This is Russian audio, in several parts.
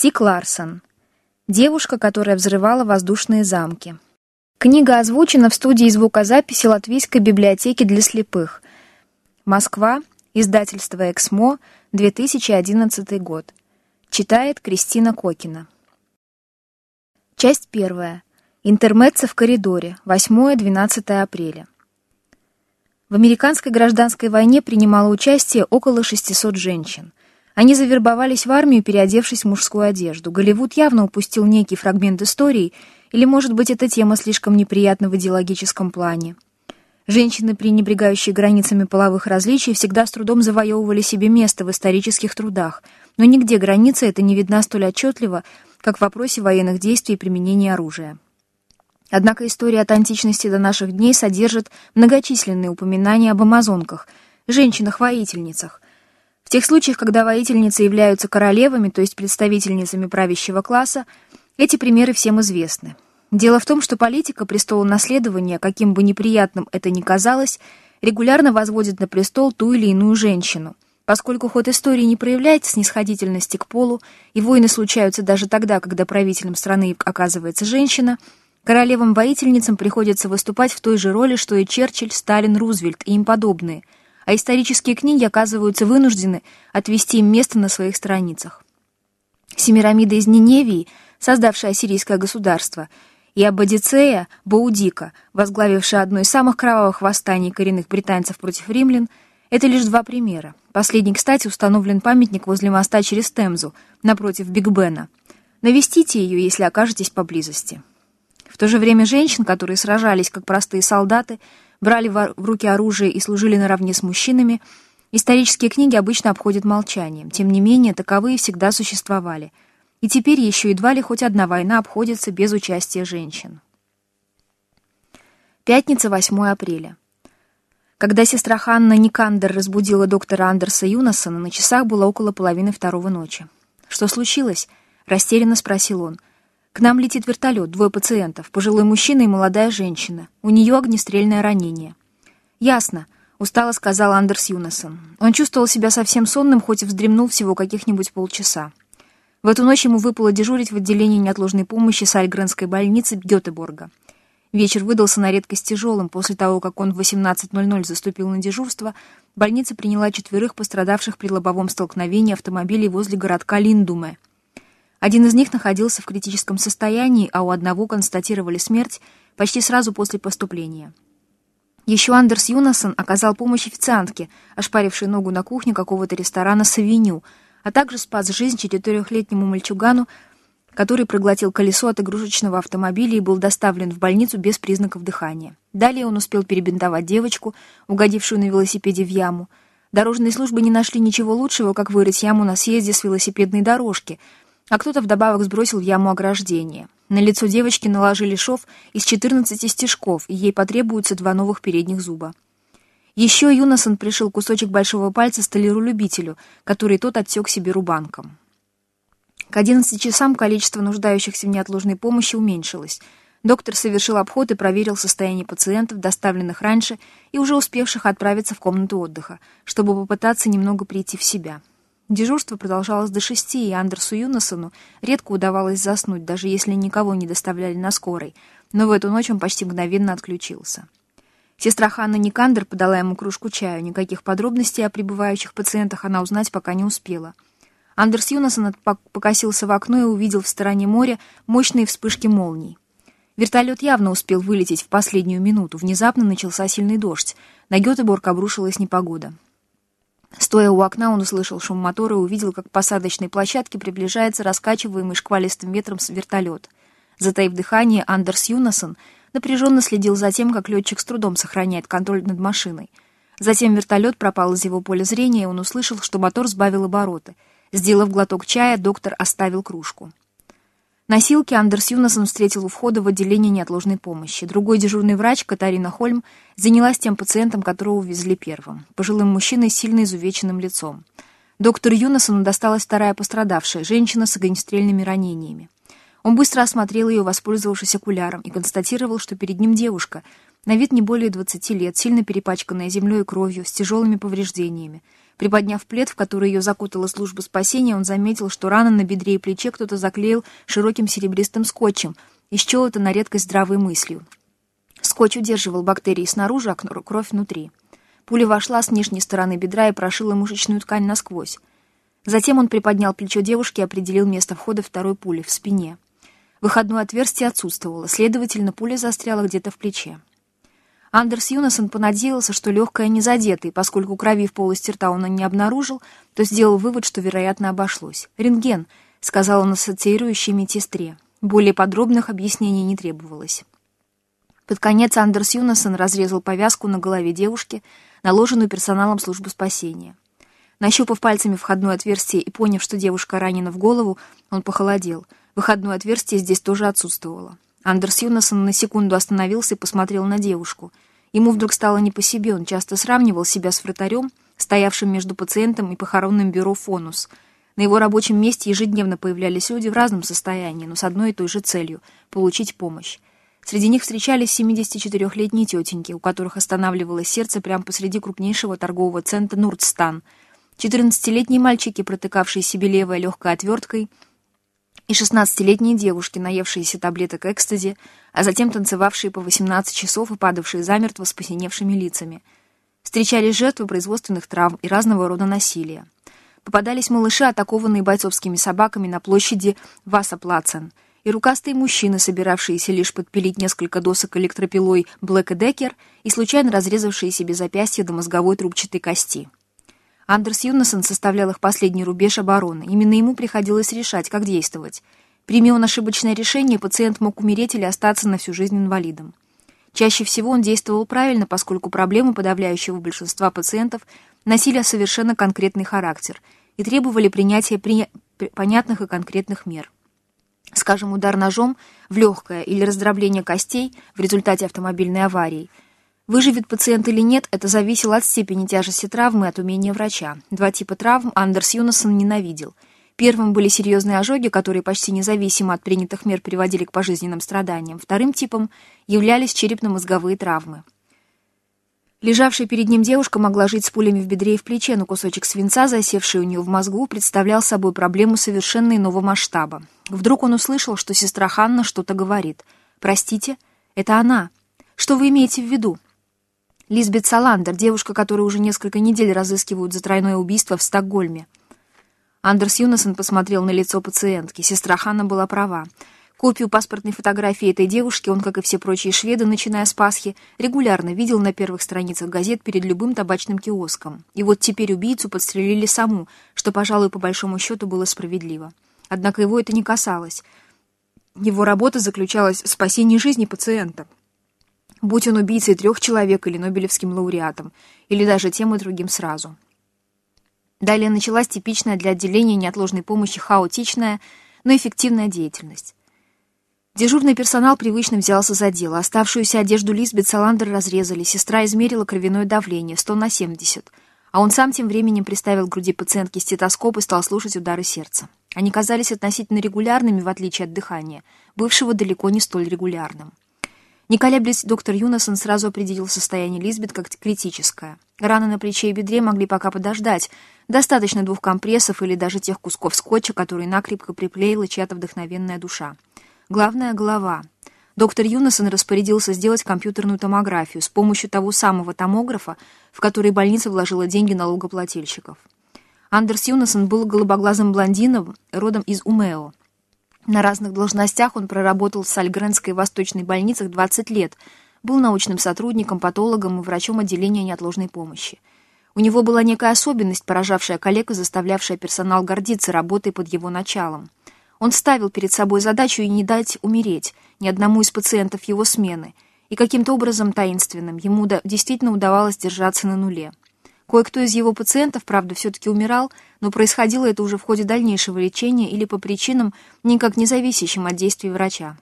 Стик Ларсон. Девушка, которая взрывала воздушные замки. Книга озвучена в студии звукозаписи Латвийской библиотеки для слепых. Москва. Издательство «Эксмо», 2011 год. Читает Кристина Кокина. Часть первая. Интермеца в коридоре. 8-12 апреля. В американской гражданской войне принимало участие около 600 женщин. Они завербовались в армию, переодевшись в мужскую одежду. Голливуд явно упустил некий фрагмент истории, или, может быть, эта тема слишком неприятна в идеологическом плане. Женщины, пренебрегающие границами половых различий, всегда с трудом завоевывали себе место в исторических трудах, но нигде граница эта не видна столь отчетливо, как в вопросе военных действий и применения оружия. Однако история от античности до наших дней содержит многочисленные упоминания об амазонках, женщинах-воительницах. Тех случаях, когда воительницы являются королевами, то есть представительницами правящего класса, эти примеры всем известны. Дело в том, что политика престола наследования, каким бы неприятным это ни казалось, регулярно возводит на престол ту или иную женщину. Поскольку ход истории не проявляет снисходительности к полу, и войны случаются даже тогда, когда правителем страны оказывается женщина, королевам-воительницам приходится выступать в той же роли, что и Черчилль, Сталин, Рузвельт и им подобные, а исторические книги оказываются вынуждены отвести им место на своих страницах. Семирамида из Ниневии, создавшая сирийское государство, и Аббадицея Баудика, возглавившая одно из самых кровавых восстаний коренных британцев против римлян, это лишь два примера. Последний, кстати, установлен памятник возле моста через Темзу, напротив Биг Бена. Навестите ее, если окажетесь поблизости. В то же время женщин, которые сражались как простые солдаты, брали в руки оружие и служили наравне с мужчинами, исторические книги обычно обходят молчанием. Тем не менее, таковые всегда существовали – и теперь еще едва ли хоть одна война обходится без участия женщин. Пятница, 8 апреля. Когда сестра Ханна Никандер разбудила доктора Андерса Юнасона, на часах было около половины второго ночи. «Что случилось?» — растерянно спросил он. «К нам летит вертолет, двое пациентов, пожилой мужчина и молодая женщина. У нее огнестрельное ранение». «Ясно», — устало сказал Андерс Юнасон. Он чувствовал себя совсем сонным, хоть и вздремнул всего каких-нибудь полчаса. В эту ночь ему выпало дежурить в отделении неотложной помощи Сальгренской больницы Гетеборга. Вечер выдался на редкость тяжелым. После того, как он в 18.00 заступил на дежурство, больница приняла четверых пострадавших при лобовом столкновении автомобилей возле городка Линдуме. Один из них находился в критическом состоянии, а у одного констатировали смерть почти сразу после поступления. Еще Андерс Юнасон оказал помощь официантке, ошпарившей ногу на кухне какого-то ресторана «Савеню», а также спас жизнь четырехлетнему мальчугану, который проглотил колесо от игрушечного автомобиля и был доставлен в больницу без признаков дыхания. Далее он успел перебинтовать девочку, угодившую на велосипеде в яму. Дорожные службы не нашли ничего лучшего, как вырыть яму на съезде с велосипедной дорожки, а кто-то вдобавок сбросил яму ограждение. На лицо девочки наложили шов из 14 стежков, и ей потребуются два новых передних зуба. Еще Юнасон пришил кусочек большого пальца столяру-любителю, который тот отсек себе рубанком. К 11 часам количество нуждающихся в неотложной помощи уменьшилось. Доктор совершил обход и проверил состояние пациентов, доставленных раньше и уже успевших отправиться в комнату отдыха, чтобы попытаться немного прийти в себя. Дежурство продолжалось до шести, и Андерсу Юнасону редко удавалось заснуть, даже если никого не доставляли на скорой, но в эту ночь он почти мгновенно отключился. Сестра Ханна Никандер подала ему кружку чая. Никаких подробностей о прибывающих пациентах она узнать пока не успела. Андерс Юнасон покосился в окно и увидел в стороне моря мощные вспышки молний. Вертолет явно успел вылететь в последнюю минуту. Внезапно начался сильный дождь. На Гетеборг обрушилась непогода. Стоя у окна, он услышал шум мотора и увидел, как к посадочной площадке приближается раскачиваемый шквалистым ветром вертолет. Затаив дыхание, Андерс Юнасон — напряженно следил за тем, как летчик с трудом сохраняет контроль над машиной. Затем вертолет пропал из его поля зрения, и он услышал, что мотор сбавил обороты. Сделав глоток чая, доктор оставил кружку. Носилки Андерс Юнасон встретил у входа в отделение неотложной помощи. Другой дежурный врач, Катарина Хольм, занялась тем пациентом, которого увезли первым, пожилым мужчиной с сильно изувеченным лицом. Доктор Юнасону досталась вторая пострадавшая, женщина с огнестрельными ранениями. Он быстро осмотрел ее, воспользовавшись окуляром, и констатировал, что перед ним девушка, на вид не более 20 лет, сильно перепачканная землей и кровью, с тяжелыми повреждениями. Приподняв плед, в который ее закутала служба спасения, он заметил, что раны на бедре и плече кто-то заклеил широким серебристым скотчем и счел это на редкость здравой мыслью. Скотч удерживал бактерии снаружи, а кровь внутри. Пуля вошла с нижней стороны бедра и прошила мышечную ткань насквозь. Затем он приподнял плечо девушки и определил место входа второй пули в спине. Выходное отверстие отсутствовало, следовательно, пуля застряла где-то в плече. Андерс Юнасон понадеялся, что легкая не задета, и поскольку крови в полости рта он не обнаружил, то сделал вывод, что, вероятно, обошлось. «Рентген», — сказал он ассоциирующей медсестре. Более подробных объяснений не требовалось. Под конец Андерс Юнасон разрезал повязку на голове девушки, наложенную персоналом службы спасения. Нащупав пальцами входное отверстие и поняв, что девушка ранена в голову, он похолодел. Выходное отверстие здесь тоже отсутствовало. Андерс Юнасон на секунду остановился и посмотрел на девушку. Ему вдруг стало не по себе, он часто сравнивал себя с вратарем, стоявшим между пациентом и похоронным бюро «Фонус». На его рабочем месте ежедневно появлялись люди в разном состоянии, но с одной и той же целью — получить помощь. Среди них встречались 74-летние тетеньки, у которых останавливалось сердце прямо посреди крупнейшего торгового центра «Нурдстан», 14-летние мальчики, протыкавшие себе левой легкой отверткой, и 16-летние девушки, наевшиеся таблеток экстази, а затем танцевавшие по 18 часов и падавшие замертво с посиневшими лицами. Встречались жертвы производственных травм и разного рода насилия. Попадались малыши, атакованные бойцовскими собаками на площади Васаплацен, и рукастые мужчины, собиравшиеся лишь подпилить несколько досок электропилой Блэк и Деккер и случайно разрезавшие себе запястье до мозговой трубчатой кости. Андерс Юнасон составлял их последний рубеж обороны. Именно ему приходилось решать, как действовать. Прими он ошибочное решение, пациент мог умереть или остаться на всю жизнь инвалидом. Чаще всего он действовал правильно, поскольку проблемы подавляющего большинства пациентов носили совершенно конкретный характер и требовали принятия при... понятных и конкретных мер. Скажем, удар ножом в легкое или раздробление костей в результате автомобильной аварии – Выживет пациент или нет, это зависело от степени тяжести травмы и от умения врача. Два типа травм Андерс Юнасон ненавидел. Первым были серьезные ожоги, которые почти независимо от принятых мер приводили к пожизненным страданиям. Вторым типом являлись черепно-мозговые травмы. Лежавшая перед ним девушка могла жить с пулями в бедре и в плече, но кусочек свинца, засевший у нее в мозгу, представлял собой проблему совершенно иного масштаба. Вдруг он услышал, что сестра Ханна что-то говорит. «Простите, это она. Что вы имеете в виду?» Лизбет Саландер, девушка, которую уже несколько недель разыскивают за тройное убийство в Стокгольме. Андерс Юнасон посмотрел на лицо пациентки. Сестра Ханна была права. Копию паспортной фотографии этой девушки он, как и все прочие шведы, начиная с Пасхи, регулярно видел на первых страницах газет перед любым табачным киоском. И вот теперь убийцу подстрелили саму, что, пожалуй, по большому счету было справедливо. Однако его это не касалось. Его работа заключалась в спасении жизни пациента будь он убийцей трех человек или Нобелевским лауреатом, или даже тем и другим сразу. Далее началась типичная для отделения неотложной помощи хаотичная, но эффективная деятельность. Дежурный персонал привычно взялся за дело. Оставшуюся одежду Лизбет Саландер разрезали, сестра измерила кровяное давление 100 на 70, а он сам тем временем приставил к груди пациентки стетоскоп и стал слушать удары сердца. Они казались относительно регулярными, в отличие от дыхания, бывшего далеко не столь регулярным. Не колеблясь, доктор Юнасон сразу определил состояние Лизбет как критическое. Раны на плече и бедре могли пока подождать. Достаточно двух компрессов или даже тех кусков скотча, которые накрепко приклеила чья-то вдохновенная душа. Главное — голова. Доктор Юнасон распорядился сделать компьютерную томографию с помощью того самого томографа, в который больница вложила деньги налогоплательщиков. Андерс Юнасон был голубоглазым блондином, родом из Умео. На разных должностях он проработал в Сальгренской восточной больницах 20 лет, был научным сотрудником, патологом и врачом отделения неотложной помощи. У него была некая особенность, поражавшая коллег и заставлявшая персонал гордиться работой под его началом. Он ставил перед собой задачу и не дать умереть ни одному из пациентов его смены, и каким-то образом таинственным ему действительно удавалось держаться на нуле. Кое-кто из его пациентов, правда, все-таки умирал, но происходило это уже в ходе дальнейшего лечения или по причинам, никак не зависящим от действий врача.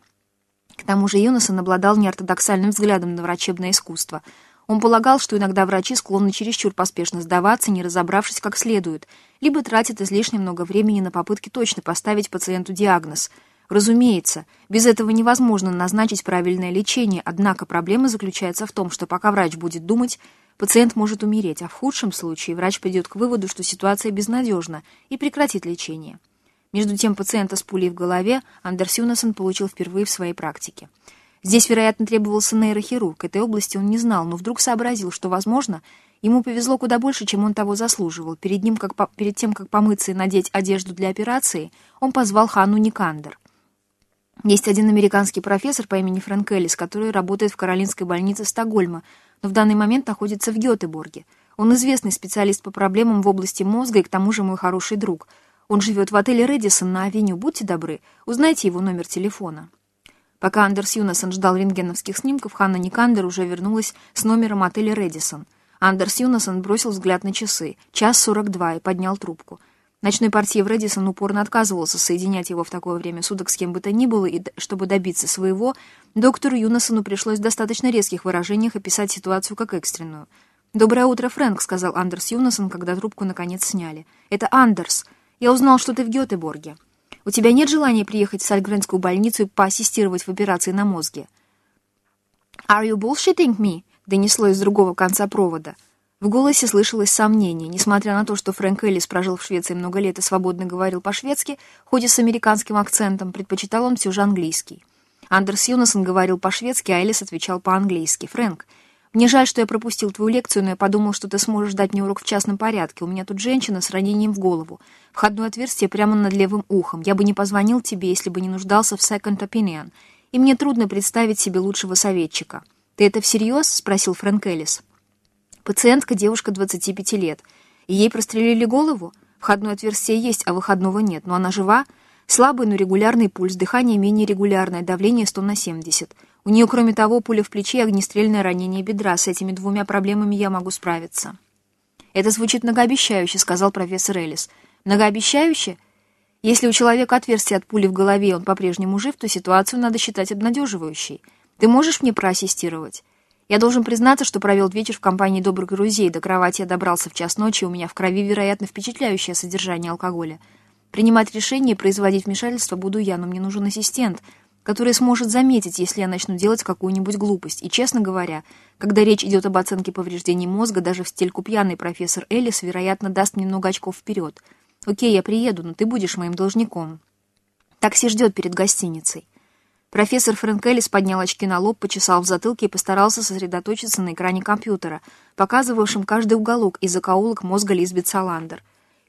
К тому же Юнасон обладал неортодоксальным взглядом на врачебное искусство. Он полагал, что иногда врачи склонны чересчур поспешно сдаваться, не разобравшись как следует, либо тратят излишне много времени на попытки точно поставить пациенту диагноз. Разумеется, без этого невозможно назначить правильное лечение, однако проблема заключается в том, что пока врач будет думать, пациент может умереть, а в худшем случае врач придет к выводу, что ситуация безнадежна и прекратит лечение. Между тем пациента с пулей в голове Андерс Юнасон получил впервые в своей практике. Здесь, вероятно, требовался нейрохирург. Этой области он не знал, но вдруг сообразил, что, возможно, ему повезло куда больше, чем он того заслуживал. Перед, ним, как по... перед тем, как помыться и надеть одежду для операции, он позвал Ханну Никандер. Есть один американский профессор по имени Фрэнк Эллис, который работает в Каролинской больнице Стокгольма, но в данный момент находится в Гетеборге. Он известный специалист по проблемам в области мозга и к тому же мой хороший друг. Он живет в отеле «Редисон» на авеню. Будьте добры, узнайте его номер телефона. Пока Андерс Юнасон ждал рентгеновских снимков, Ханна Никандер уже вернулась с номером отеля «Редисон». Андерс Юнасон бросил взгляд на часы. Час сорок два и поднял трубку. Ночной портье в Редисон упорно отказывался соединять его в такое время суток с кем бы то ни было, и чтобы добиться своего, доктору Юнасону пришлось в достаточно резких выражениях описать ситуацию как экстренную. «Доброе утро, Фрэнк», — сказал Андерс Юнасон, когда трубку наконец сняли. «Это Андерс. Я узнал, что ты в Гетеборге. У тебя нет желания приехать в Сальгренскую больницу и поассистировать в операции на мозге?» «Are you bullshitting me?» — донесло из другого конца провода. В голосе слышалось сомнение. Несмотря на то, что Фрэнк Эллис прожил в Швеции много лет и свободно говорил по-шведски, хоть и с американским акцентом, предпочитал он все же английский. Андерс Юнасон говорил по-шведски, а Эллис отвечал по-английски. «Фрэнк, мне жаль, что я пропустил твою лекцию, но я подумал, что ты сможешь дать мне урок в частном порядке. У меня тут женщина с ранением в голову. Входное отверстие прямо над левым ухом. Я бы не позвонил тебе, если бы не нуждался в second opinion. И мне трудно представить себе лучшего советчика». «Ты это всерьез?» — спросил Фрэнк Эллис. Пациентка девушка 25 лет. И ей прострелили голову? Входное отверстие есть, а выходного нет. Но она жива? Слабый, но регулярный пульс, дыхание менее регулярное, давление 100 на 70. У нее, кроме того, пуля в плече и огнестрельное ранение бедра. С этими двумя проблемами я могу справиться. «Это звучит многообещающе», — сказал профессор Эллис. «Многообещающе? Если у человека отверстие от пули в голове, он по-прежнему жив, то ситуацию надо считать обнадеживающей. Ты можешь мне проассистировать?» Я должен признаться, что провел вечер в компании добрых друзей. До кровати я добрался в час ночи, у меня в крови, вероятно, впечатляющее содержание алкоголя. Принимать решение и производить вмешательство буду я, но мне нужен ассистент, который сможет заметить, если я начну делать какую-нибудь глупость. И, честно говоря, когда речь идет об оценке повреждений мозга, даже в стельку пьяный профессор Эллис, вероятно, даст мне много очков вперед. Окей, я приеду, но ты будешь моим должником. Такси ждет перед гостиницей. Профессор Фрэнк Эллис поднял очки на лоб, почесал в затылке и постарался сосредоточиться на экране компьютера, показывавшем каждый уголок и закоулок мозга Лизбет Саландер.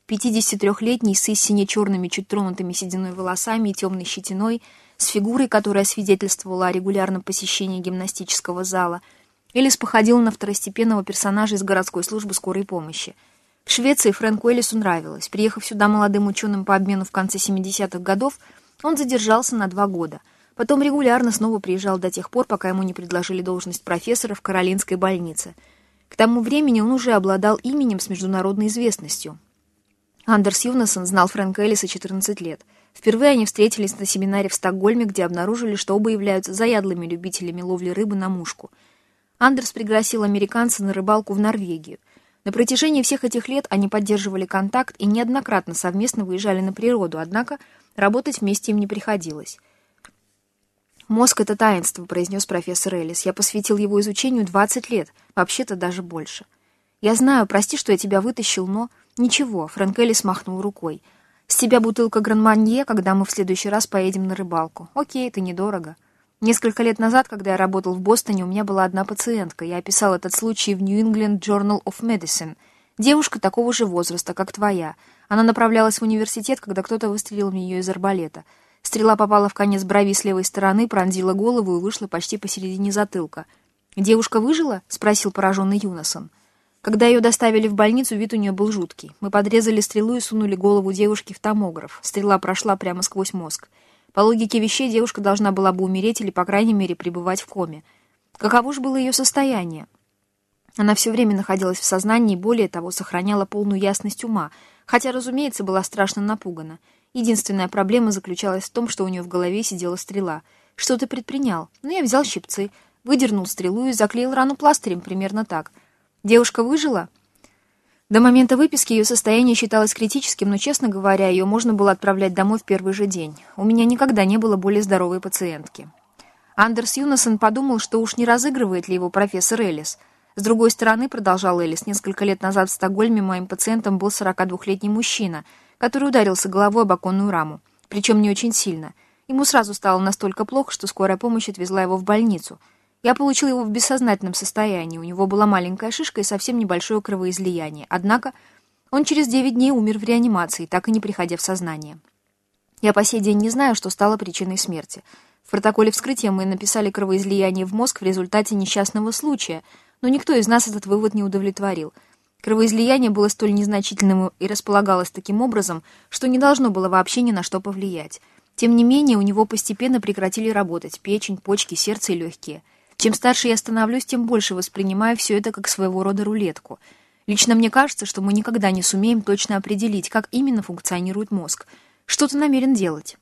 53-летний с сине-черными, чуть тронутыми сединой волосами и темной щетиной, с фигурой, которая свидетельствовала о регулярном посещении гимнастического зала, Эллис походил на второстепенного персонажа из городской службы скорой помощи. В Швеции Фрэнку Эллису нравилось. Приехав сюда молодым ученым по обмену в конце 70-х годов, он задержался на два года — Потом регулярно снова приезжал до тех пор, пока ему не предложили должность профессора в Каролинской больнице. К тому времени он уже обладал именем с международной известностью. Андерс Юнасон знал Фрэнка Эллиса 14 лет. Впервые они встретились на семинаре в Стокгольме, где обнаружили, что оба являются заядлыми любителями ловли рыбы на мушку. Андерс пригласил американца на рыбалку в Норвегию. На протяжении всех этих лет они поддерживали контакт и неоднократно совместно выезжали на природу, однако работать вместе им не приходилось. «Мозг — это таинство», — произнес профессор Эллис. «Я посвятил его изучению 20 лет, вообще-то даже больше». «Я знаю, прости, что я тебя вытащил, но...» «Ничего», — Фрэнк Эллис махнул рукой. «С тебя бутылка Гранманье, когда мы в следующий раз поедем на рыбалку. Окей, это недорого». Несколько лет назад, когда я работал в Бостоне, у меня была одна пациентка. Я описал этот случай в New England Journal of Medicine. Девушка такого же возраста, как твоя. Она направлялась в университет, когда кто-то выстрелил в нее из арбалета. Стрела попала в конец брови с левой стороны, пронзила голову и вышла почти посередине затылка. «Девушка выжила?» — спросил пораженный Юнасон. Когда ее доставили в больницу, вид у нее был жуткий. Мы подрезали стрелу и сунули голову девушки в томограф. Стрела прошла прямо сквозь мозг. По логике вещей, девушка должна была бы умереть или, по крайней мере, пребывать в коме. Каково же было ее состояние? Она все время находилась в сознании и, более того, сохраняла полную ясность ума, хотя, разумеется, была страшно напугана. Единственная проблема заключалась в том, что у нее в голове сидела стрела. Что ты предпринял? Ну, я взял щипцы, выдернул стрелу и заклеил рану пластырем, примерно так. Девушка выжила? До момента выписки ее состояние считалось критическим, но, честно говоря, ее можно было отправлять домой в первый же день. У меня никогда не было более здоровой пациентки. Андерс Юнасон подумал, что уж не разыгрывает ли его профессор Эллис. С другой стороны, продолжал Элис, несколько лет назад в Стокгольме моим пациентом был 42-летний мужчина, который ударился головой об оконную раму, причем не очень сильно. Ему сразу стало настолько плохо, что скорая помощь отвезла его в больницу. Я получил его в бессознательном состоянии, у него была маленькая шишка и совсем небольшое кровоизлияние. Однако он через 9 дней умер в реанимации, так и не приходя в сознание. Я по сей день не знаю, что стало причиной смерти. В протоколе вскрытия мы написали кровоизлияние в мозг в результате несчастного случая, но никто из нас этот вывод не удовлетворил. Кровоизлияние было столь незначительным и располагалось таким образом, что не должно было вообще ни на что повлиять. Тем не менее, у него постепенно прекратили работать печень, почки, сердце и легкие. Чем старше я становлюсь, тем больше воспринимаю все это как своего рода рулетку. Лично мне кажется, что мы никогда не сумеем точно определить, как именно функционирует мозг. Что ты намерен делать?»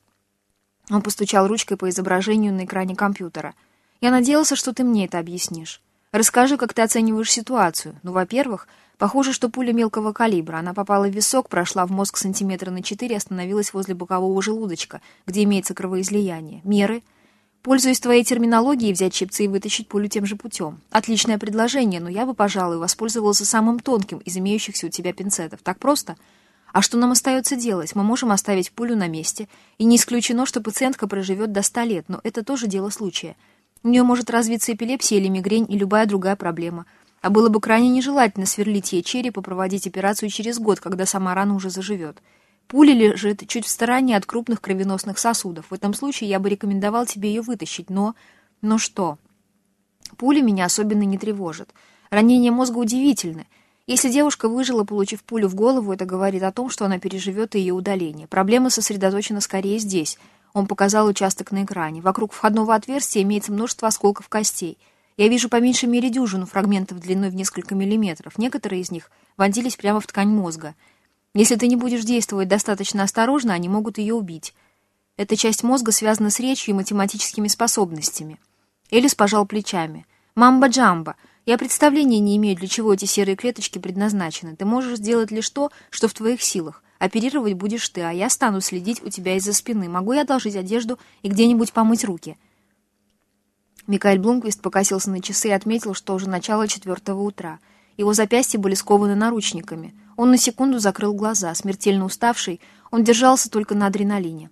Он постучал ручкой по изображению на экране компьютера. «Я надеялся, что ты мне это объяснишь. Расскажи, как ты оцениваешь ситуацию. Ну, во-первых, похоже, что пуля мелкого калибра. Она попала в висок, прошла в мозг сантиметра на четыре и остановилась возле бокового желудочка, где имеется кровоизлияние. Меры. Пользуясь твоей терминологией, взять щипцы и вытащить пулю тем же путем. Отличное предложение, но я бы, пожалуй, воспользовался самым тонким из имеющихся у тебя пинцетов. Так просто?» А что нам остается делать? Мы можем оставить пулю на месте, и не исключено, что пациентка проживет до 100 лет, но это тоже дело случая. У нее может развиться эпилепсия или мигрень и любая другая проблема. А было бы крайне нежелательно сверлить ей череп и проводить операцию через год, когда сама рана уже заживет. Пуля лежит чуть в стороне от крупных кровеносных сосудов. В этом случае я бы рекомендовал тебе ее вытащить, но... Но что? Пули меня особенно не тревожат. Ранения мозга удивительны. Если девушка выжила, получив пулю в голову, это говорит о том, что она переживет ее удаление. Проблема сосредоточена скорее здесь. Он показал участок на экране. Вокруг входного отверстия имеется множество осколков костей. Я вижу по меньшей мере дюжину фрагментов длиной в несколько миллиметров. Некоторые из них вонзились прямо в ткань мозга. Если ты не будешь действовать достаточно осторожно, они могут ее убить. Эта часть мозга связана с речью и математическими способностями. Элис пожал плечами. «Мамба-джамба. Я представления не имею, для чего эти серые клеточки предназначены. Ты можешь сделать лишь то, что в твоих силах. Оперировать будешь ты, а я стану следить у тебя из-за спины. Могу я одолжить одежду и где-нибудь помыть руки?» Микаэль Блумквист покосился на часы и отметил, что уже начало четвертого утра. Его запястья были скованы наручниками. Он на секунду закрыл глаза. Смертельно уставший, он держался только на адреналине.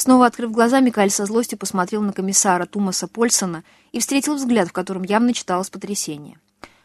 Снова открыв глаза, Микаэль со злостью посмотрел на комиссара Тумаса Польсона и встретил взгляд, в котором явно читалось потрясение.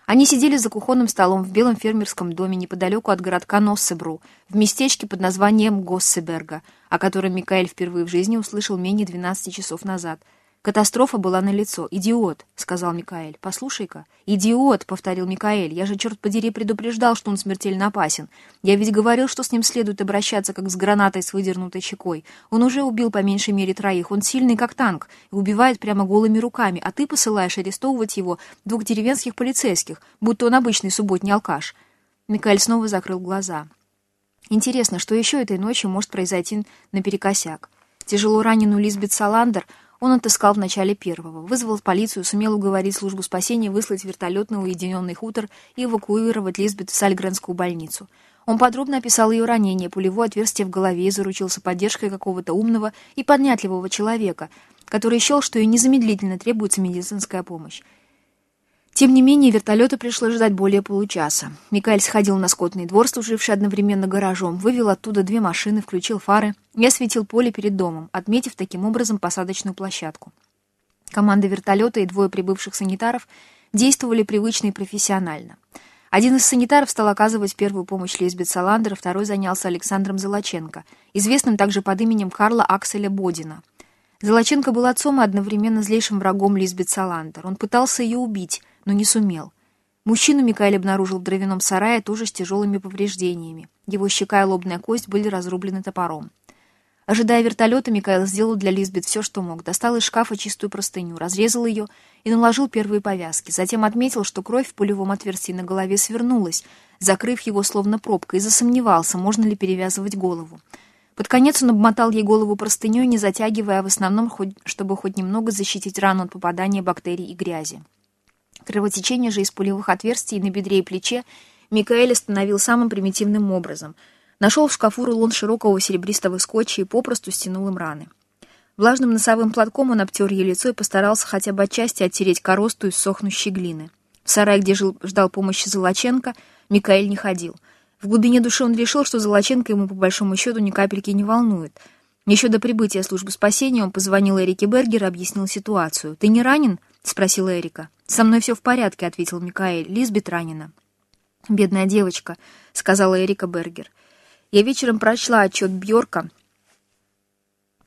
Они сидели за кухонным столом в белом фермерском доме неподалеку от городка Носсебру, в местечке под названием Госсеберга, о котором Микаэль впервые в жизни услышал менее 12 часов назад — Катастрофа была налицо. «Идиот», — сказал Микаэль. «Послушай-ка». «Идиот», — повторил Микаэль. «Я же, черт подери, предупреждал, что он смертельно опасен. Я ведь говорил, что с ним следует обращаться, как с гранатой с выдернутой щекой. Он уже убил по меньшей мере троих. Он сильный, как танк, и убивает прямо голыми руками, а ты посылаешь арестовывать его двух деревенских полицейских, будто он обычный субботний алкаш». Микаэль снова закрыл глаза. Интересно, что еще этой ночью может произойти наперекосяк? Тяжело раненую Лизбет Саландер — он отыскал в начале первого, вызвал полицию, сумел уговорить службу спасения выслать вертолет на уединенный хутор и эвакуировать Лизбет в Сальгренскую больницу. Он подробно описал ее ранение, пулевое отверстие в голове и заручился поддержкой какого-то умного и поднятливого человека, который счел, что ей незамедлительно требуется медицинская помощь. Тем не менее, вертолета пришлось ждать более получаса. Микаэль сходил на скотный двор, служивший одновременно гаражом, вывел оттуда две машины, включил фары и осветил поле перед домом, отметив таким образом посадочную площадку. Команда вертолета и двое прибывших санитаров действовали привычно и профессионально. Один из санитаров стал оказывать первую помощь Лизбет Саландер, второй занялся Александром Золоченко, известным также под именем Карла Акселя Бодина. Золоченко был отцом и одновременно злейшим врагом Лизбет Саландер. Он пытался ее убить — но не сумел. Мужчину Микаэль обнаружил в дровяном сарае, тоже с тяжелыми повреждениями. Его щека и лобная кость были разрублены топором. Ожидая вертолета, Микаэл сделал для Лизбет все, что мог. Достал из шкафа чистую простыню, разрезал ее и наложил первые повязки. Затем отметил, что кровь в пулевом отверстии на голове свернулась, закрыв его словно пробкой, и засомневался, можно ли перевязывать голову. Под конец он обмотал ей голову простыней, не затягивая, а в основном, чтобы хоть немного защитить рану от попадания бактерий и грязи. Кровотечение же из пулевых отверстий на бедре и плече Микаэль остановил самым примитивным образом. Нашел в шкафу рулон широкого серебристого скотча и попросту стянул им раны. Влажным носовым платком он обтер ей лицо и постарался хотя бы отчасти оттереть коросту из сохнущей глины. В сарай, где жил, ждал помощи Золоченко, Микаэль не ходил. В глубине души он решил, что Золоченко ему по большому счету ни капельки не волнует. Еще до прибытия службы спасения он позвонил Эрике Бергер и объяснил ситуацию. «Ты не ранен?» — спросила Эрика. «Со мной все в порядке», — ответил Микаэль. «Лизбет ранена». «Бедная девочка», — сказала Эрика Бергер. «Я вечером прочла отчет Бьорка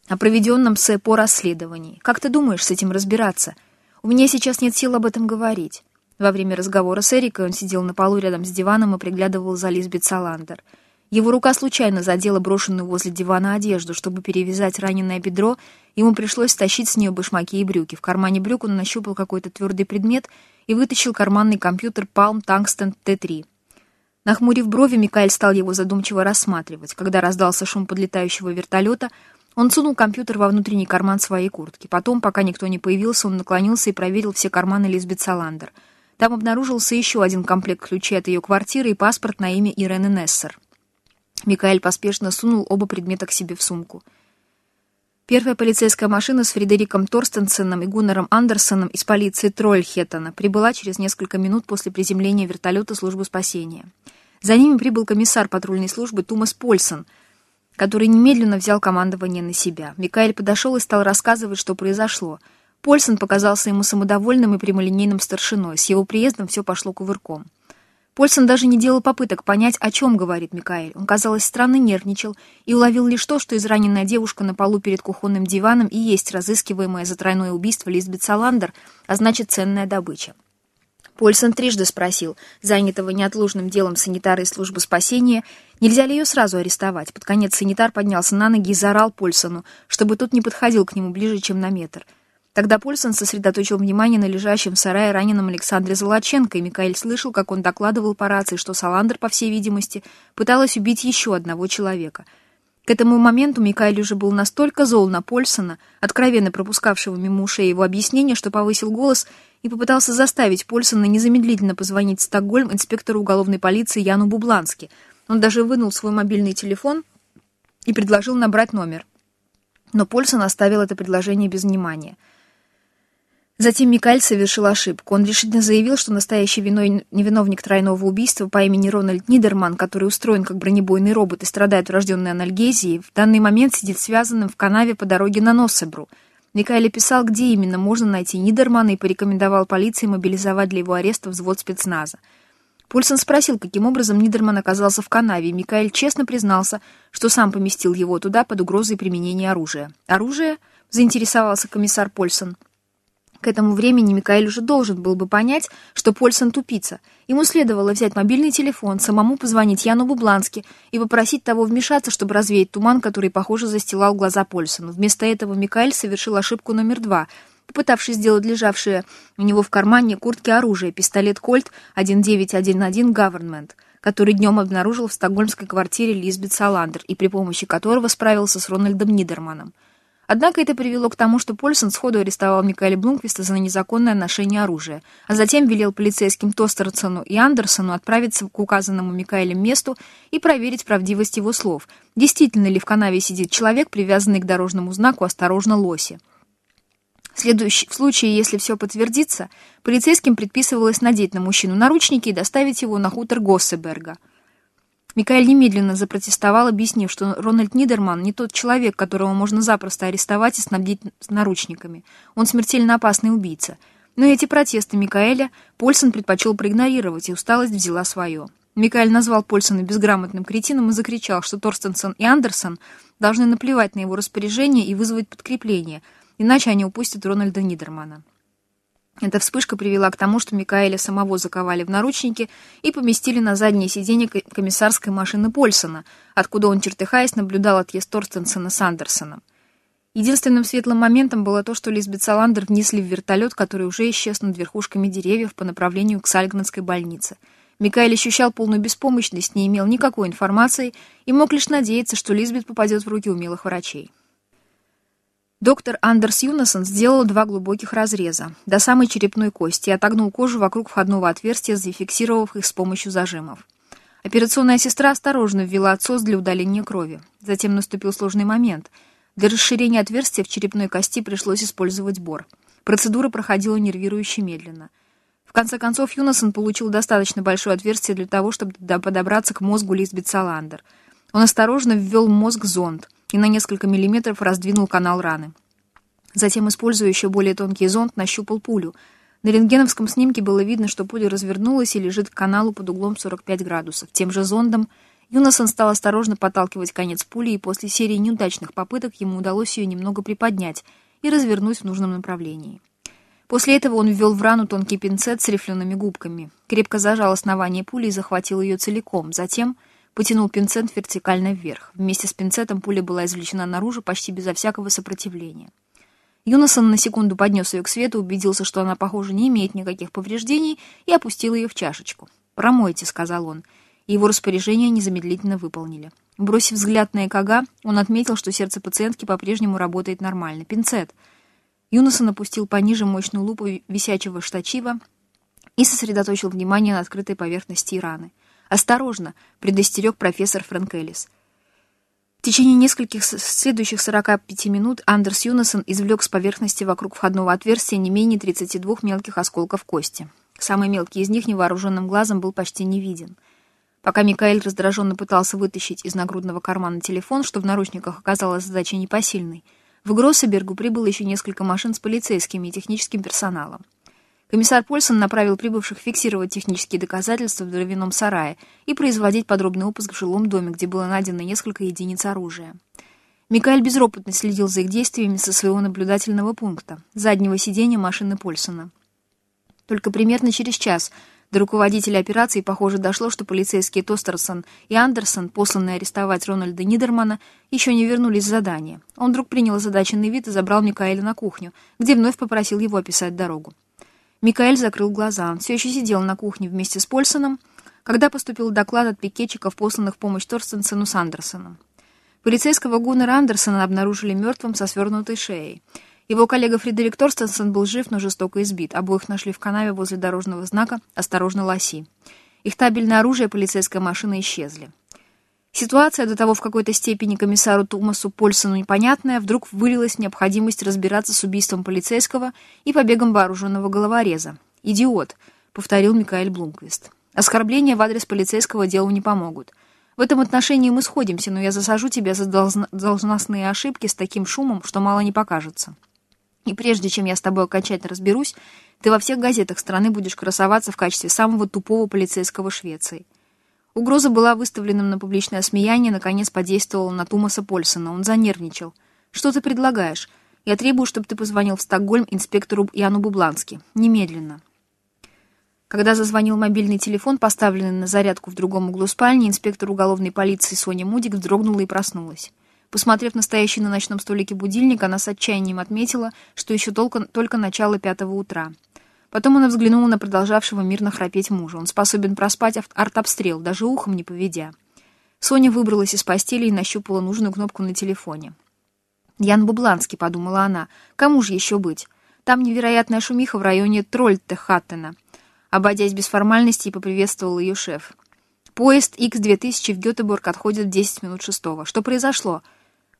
о проведенном СЭПО расследовании. Как ты думаешь с этим разбираться? У меня сейчас нет сил об этом говорить». Во время разговора с Эрикой он сидел на полу рядом с диваном и приглядывал за Лизбет Саландер. Его рука случайно задела брошенную возле дивана одежду. Чтобы перевязать раненое бедро, ему пришлось стащить с нее башмаки и брюки. В кармане брюк он нащупал какой-то твердый предмет и вытащил карманный компьютер Palm Tungsten T3. Нахмурив брови, Микаэль стал его задумчиво рассматривать. Когда раздался шум подлетающего вертолета, он сунул компьютер во внутренний карман своей куртки. Потом, пока никто не появился, он наклонился и проверил все карманы Лизбет Саландер. Там обнаружился еще один комплект ключей от ее квартиры и паспорт на имя Ирены Нессер. Микаэль поспешно сунул оба предмета к себе в сумку. Первая полицейская машина с Фредериком Торстенсеном и Гуннером Андерсоном из полиции Трольхеттона прибыла через несколько минут после приземления вертолета службы спасения. За ними прибыл комиссар патрульной службы Тумас Польсон, который немедленно взял командование на себя. Микаэль подошел и стал рассказывать, что произошло. Польсон показался ему самодовольным и прямолинейным старшиной. С его приездом все пошло кувырком. Польсон даже не делал попыток понять, о чем говорит Микаэль. Он, казалось, странно нервничал и уловил лишь то, что израненная девушка на полу перед кухонным диваном и есть разыскиваемое за тройное убийство Лизбет Саландер, а значит, ценная добыча. Польсон трижды спросил, занятого неотложным делом санитара из службы спасения, нельзя ли ее сразу арестовать. Под конец санитар поднялся на ноги и заорал Польсону, чтобы тот не подходил к нему ближе, чем на метр — Тогда Польсон сосредоточил внимание на лежащем в сарае раненом Александре Золоченко, и Микаэль слышал, как он докладывал по рации, что Саландр, по всей видимости, пыталась убить еще одного человека. К этому моменту Микаэль уже был настолько зол на Польсона, откровенно пропускавшего мимо ушей его объяснения, что повысил голос и попытался заставить Польсона незамедлительно позвонить в Стокгольм инспектору уголовной полиции Яну Бублански. Он даже вынул свой мобильный телефон и предложил набрать номер. Но Польсон оставил это предложение без внимания — Затем Микаэль совершил ошибку. Он решительно заявил, что настоящий виной невиновник тройного убийства по имени Рональд Нидерман, который устроен как бронебойный робот и страдает врожденной анальгезией, в данный момент сидит связанным в канаве по дороге на Носебру. Микаэль описал, где именно можно найти Нидермана и порекомендовал полиции мобилизовать для его ареста взвод спецназа. Пульсон спросил, каким образом Нидерман оказался в канаве, и Микаэль честно признался, что сам поместил его туда под угрозой применения оружия. «Оружие?» — заинтересовался комиссар Польсон. К этому времени Микаэль уже должен был бы понять, что Польсон тупица. Ему следовало взять мобильный телефон, самому позвонить Яну Бублански и попросить того вмешаться, чтобы развеять туман, который, похоже, застилал глаза Польсону. Вместо этого Микаэль совершил ошибку номер два, попытавшись сделать лежавшее у него в кармане куртки оружие, пистолет «Кольт» 1911 «Government», который днем обнаружил в стокгольмской квартире Лизбет Саландер и при помощи которого справился с Рональдом Нидерманом. Однако это привело к тому, что Польсон сходу арестовал Микаэля Блумквиста за незаконное ношение оружия, а затем велел полицейским Тостерсону и Андерсону отправиться к указанному Микаэлем месту и проверить правдивость его слов, действительно ли в канаве сидит человек, привязанный к дорожному знаку «Осторожно, лоси». В, следующ... в случае, если все подтвердится, полицейским предписывалось надеть на мужчину наручники и доставить его на хутор Госсеберга – Микаэль немедленно запротестовал, объяснив, что Рональд Нидерман не тот человек, которого можно запросто арестовать и снабдить наручниками. Он смертельно опасный убийца. Но эти протесты Микаэля Польсон предпочел проигнорировать, и усталость взяла свое. Микаэль назвал Польсона безграмотным кретином и закричал, что Торстенсон и Андерсон должны наплевать на его распоряжение и вызвать подкрепление, иначе они упустят Рональда Нидермана. Эта вспышка привела к тому, что Микаэля самого заковали в наручники и поместили на заднее сиденье комиссарской машины Польсона, откуда он, чертыхаясь, наблюдал отъезд Торстенсена с Андерсоном. Единственным светлым моментом было то, что Лизбет Саландер внесли в вертолет, который уже исчез над верхушками деревьев по направлению к Сальгнадской больнице. Микаэль ощущал полную беспомощность, не имел никакой информации и мог лишь надеяться, что Лизбет попадет в руки умелых врачей. Доктор Андерс Юнасон сделал два глубоких разреза до самой черепной кости и отогнул кожу вокруг входного отверстия, зафиксировав их с помощью зажимов. Операционная сестра осторожно ввела отсос для удаления крови. Затем наступил сложный момент. Для расширения отверстия в черепной кости пришлось использовать бор. Процедура проходила нервирующе медленно. В конце концов, Юнасон получил достаточно большое отверстие для того, чтобы подобраться к мозгу Лизбет Саландер. Он осторожно ввел мозг зонд и на несколько миллиметров раздвинул канал раны. Затем, используя еще более тонкий зонд, нащупал пулю. На рентгеновском снимке было видно, что пуля развернулась и лежит к каналу под углом 45 градусов. Тем же зондом Юнасон стал осторожно подталкивать конец пули, и после серии неудачных попыток ему удалось ее немного приподнять и развернуть в нужном направлении. После этого он ввел в рану тонкий пинцет с рифлеными губками, крепко зажал основание пули и захватил ее целиком. Затем потянул пинцет вертикально вверх. Вместе с пинцетом пуля была извлечена наружу почти безо всякого сопротивления. Юнасон на секунду поднес ее к свету, убедился, что она, похоже, не имеет никаких повреждений, и опустил ее в чашечку. «Промойте», — сказал он, и его распоряжение незамедлительно выполнили. Бросив взгляд на ЭКГ, он отметил, что сердце пациентки по-прежнему работает нормально. Пинцет. Юнасон опустил пониже мощную лупу висячего штачива и сосредоточил внимание на открытой поверхности раны. «Осторожно!» — предостерег профессор Фрэнкелис. В течение нескольких следующих 45 минут Андерс Юнасон извлек с поверхности вокруг входного отверстия не менее 32 мелких осколков кости. Самый мелкий из них невооруженным глазом был почти не виден. Пока Микаэль раздраженно пытался вытащить из нагрудного кармана телефон, что в наручниках оказалось задачей непосильной, в Гроссебергу прибыло еще несколько машин с полицейскими и техническим персоналом. Комиссар Польсон направил прибывших фиксировать технические доказательства в дровяном сарае и производить подробный обыск в жилом доме, где было найдено несколько единиц оружия. Микаэль безропотно следил за их действиями со своего наблюдательного пункта, заднего сиденья машины Польсона. Только примерно через час до руководителя операции, похоже, дошло, что полицейские Тостерсон и Андерсон, посланные арестовать Рональда Нидермана, еще не вернулись с задания. Он вдруг принял озадаченный вид и забрал Микаэля на кухню, где вновь попросил его описать дорогу. Микаэль закрыл глаза. Он все еще сидел на кухне вместе с Польсоном, когда поступил доклад от пикетчиков, посланных в помощь Торстенсену с Андерсоном. Полицейского Гуннера Андерсона обнаружили мертвым со свернутой шеей. Его коллега Фредерик Торстенсен был жив, но жестоко избит. Обоих нашли в канаве возле дорожного знака «Осторожно, лоси». Их табельное оружие и полицейская машина исчезли. Ситуация, до того в какой-то степени комиссару Томасу Польсону непонятная, вдруг вылилась в необходимость разбираться с убийством полицейского и побегом вооруженного головореза. «Идиот», — повторил Микаэль Блумквист. «Оскорбления в адрес полицейского делу не помогут. В этом отношении мы сходимся, но я засажу тебя за должностные ошибки с таким шумом, что мало не покажется. И прежде чем я с тобой окончательно разберусь, ты во всех газетах страны будешь красоваться в качестве самого тупого полицейского Швеции». Угроза была выставлена на публичное осмеяние, наконец подействовала на Тумаса Польсона. Он занервничал. «Что ты предлагаешь? Я требую, чтобы ты позвонил в Стокгольм инспектору Яну Бублански. Немедленно». Когда зазвонил мобильный телефон, поставленный на зарядку в другом углу спальни, инспектор уголовной полиции Соня Мудик вздрогнула и проснулась. Посмотрев на на ночном столике будильник, она с отчаянием отметила, что еще только, только начало пятого утра. Потом она взглянула на продолжавшего мирно храпеть мужа. Он способен проспать артобстрел, даже ухом не поведя. Соня выбралась из постели и нащупала нужную кнопку на телефоне. «Ян Бубланский», — подумала она, — «кому же еще быть? Там невероятная шумиха в районе Трольтехаттена». Обойдясь без формальностей, поприветствовал ее шеф. «Поезд X-2000 в Гетеборг отходит в 10 минут шестого. Что произошло?»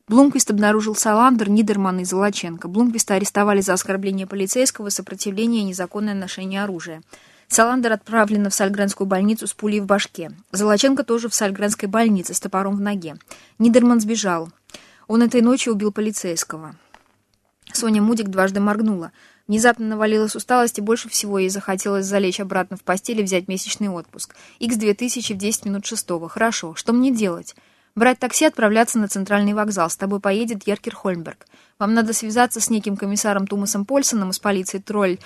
Блумквист обнаружил Саландер, Нидермана и Золоченко. Блумквиста арестовали за оскорбление полицейского, сопротивление и незаконное ношение оружия. Саландер отправлен в Сальгренскую больницу с пулей в башке. Золоченко тоже в Сальгренской больнице с топором в ноге. Нидерман сбежал. Он этой ночью убил полицейского. Соня Мудик дважды моргнула. Внезапно навалилась усталость, и больше всего ей захотелось залечь обратно в постель и взять месячный отпуск. Х-2000 в 10 минут шестого. Хорошо. Что мне делать? Брать такси, отправляться на центральный вокзал. С тобой поедет Еркер Хольмберг. Вам надо связаться с неким комиссаром Тумасом Польсоном из полиции Тролль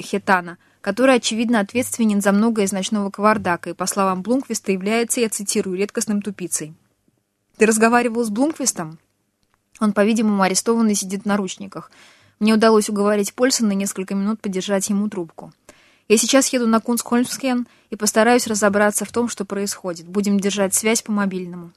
Хетана, который, очевидно, ответственен за многое из ночного кавардака и, по словам Блумквиста, является, я цитирую, редкостным тупицей. Ты разговаривал с Блумквистом? Он, по-видимому, арестован и сидит в наручниках. Мне удалось уговорить Польсона несколько минут подержать ему трубку. Я сейчас еду на Кунсхольмскен и постараюсь разобраться в том, что происходит. Будем держать связь по мобильному.